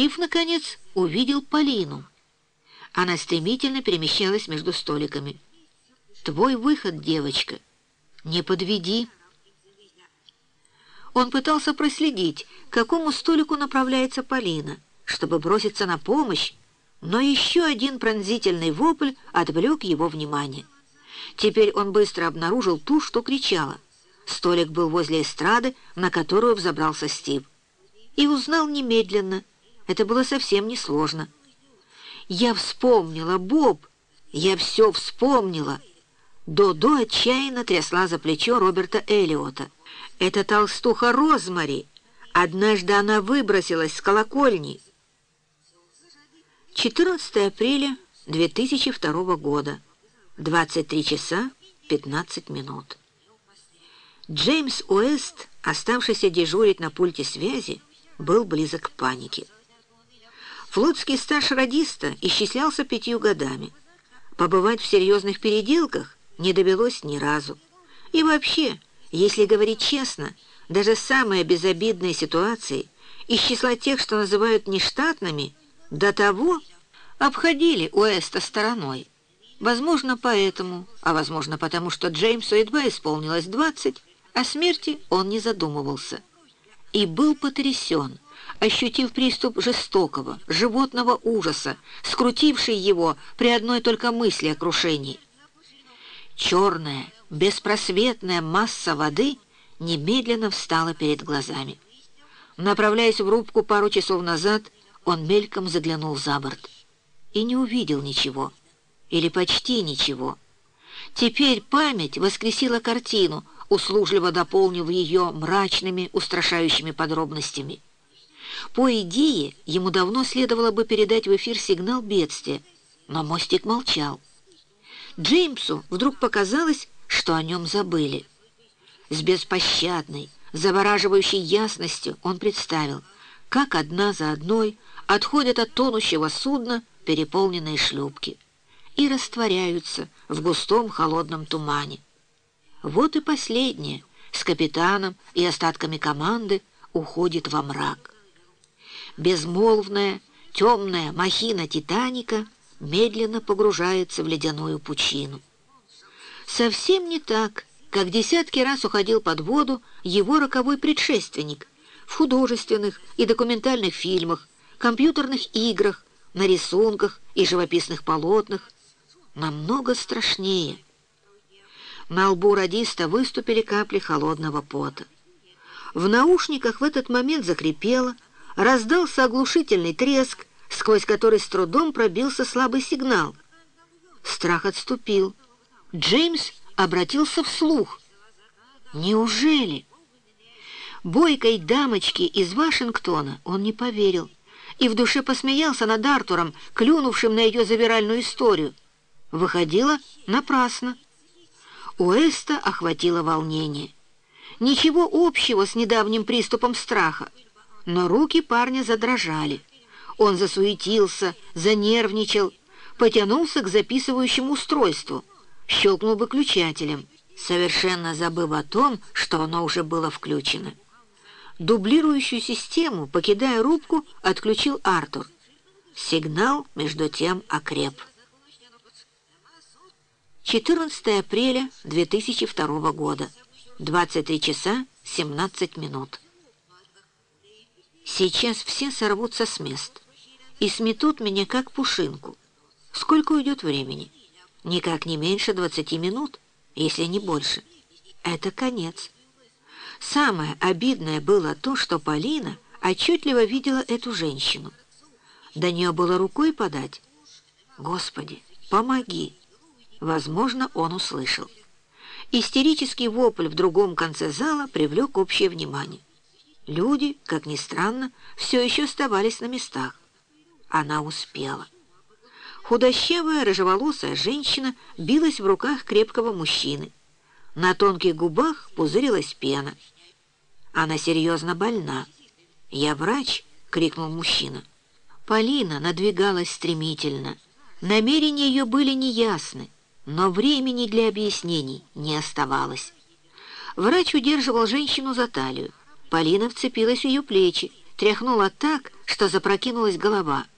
Стив, наконец, увидел Полину. Она стремительно перемещалась между столиками. «Твой выход, девочка. Не подведи». Он пытался проследить, к какому столику направляется Полина, чтобы броситься на помощь, но еще один пронзительный вопль отвлек его внимание. Теперь он быстро обнаружил ту, что кричала. Столик был возле эстрады, на которую взобрался Стив. И узнал немедленно. Это было совсем несложно. «Я вспомнила, Боб! Я все вспомнила!» Додо отчаянно трясла за плечо Роберта Эллиота. «Это толстуха Розмари! Однажды она выбросилась с колокольни!» 14 апреля 2002 года, 23 часа 15 минут. Джеймс Уэст, оставшийся дежурить на пульте связи, был близок к панике. Флотский стаж радиста исчислялся пятью годами. Побывать в серьезных переделках не довелось ни разу. И вообще, если говорить честно, даже самые безобидные ситуации из числа тех, что называют нештатными, до того обходили Уэста стороной. Возможно, поэтому, а возможно, потому что Джеймсу едва исполнилось 20, о смерти он не задумывался. И был потрясен, ощутив приступ жестокого, животного ужаса, скрутивший его при одной только мысли о крушении. Черная, беспросветная масса воды немедленно встала перед глазами. Направляясь в рубку пару часов назад, он мельком заглянул за борт и не увидел ничего, или почти ничего. Теперь память воскресила картину, услужливо дополнив ее мрачными, устрашающими подробностями. По идее, ему давно следовало бы передать в эфир сигнал бедствия, но мостик молчал. Джеймсу вдруг показалось, что о нем забыли. С беспощадной, завораживающей ясностью он представил, как одна за одной отходят от тонущего судна переполненные шлюпки и растворяются в густом холодном тумане. Вот и последняя с капитаном и остатками команды уходит во мрак. Безмолвная, темная махина «Титаника» медленно погружается в ледяную пучину. Совсем не так, как десятки раз уходил под воду его роковой предшественник в художественных и документальных фильмах, компьютерных играх, на рисунках и живописных полотнах, намного страшнее. На лбу радиста выступили капли холодного пота. В наушниках в этот момент закрепело, раздался оглушительный треск, сквозь который с трудом пробился слабый сигнал. Страх отступил. Джеймс обратился вслух. «Неужели?» Бойкой дамочке из Вашингтона он не поверил и в душе посмеялся над Артуром, клюнувшим на ее завиральную историю. Выходило напрасно. Уэста охватило волнение. Ничего общего с недавним приступом страха, но руки парня задрожали. Он засуетился, занервничал, потянулся к записывающему устройству, щелкнул выключателем, совершенно забыв о том, что оно уже было включено. Дублирующую систему, покидая рубку, отключил Артур. Сигнал, между тем, окреп. 14 апреля 2002 года, 23 часа 17 минут. Сейчас все сорвутся с мест и сметут меня как пушинку. Сколько уйдет времени? Никак не меньше 20 минут, если не больше. Это конец. Самое обидное было то, что Полина отчетливо видела эту женщину. До нее было рукой подать. «Господи, помоги!» Возможно, он услышал. Истерический вопль в другом конце зала привлек общее внимание. Люди, как ни странно, все еще оставались на местах. Она успела. Худощавая, рыжеволосая женщина билась в руках крепкого мужчины. На тонких губах пузырилась пена. Она серьезно больна. «Я врач!» — крикнул мужчина. Полина надвигалась стремительно. Намерения ее были неясны, но времени для объяснений не оставалось. Врач удерживал женщину за талию. Полина вцепилась в ее плечи, тряхнуло так, что запрокинулась голова —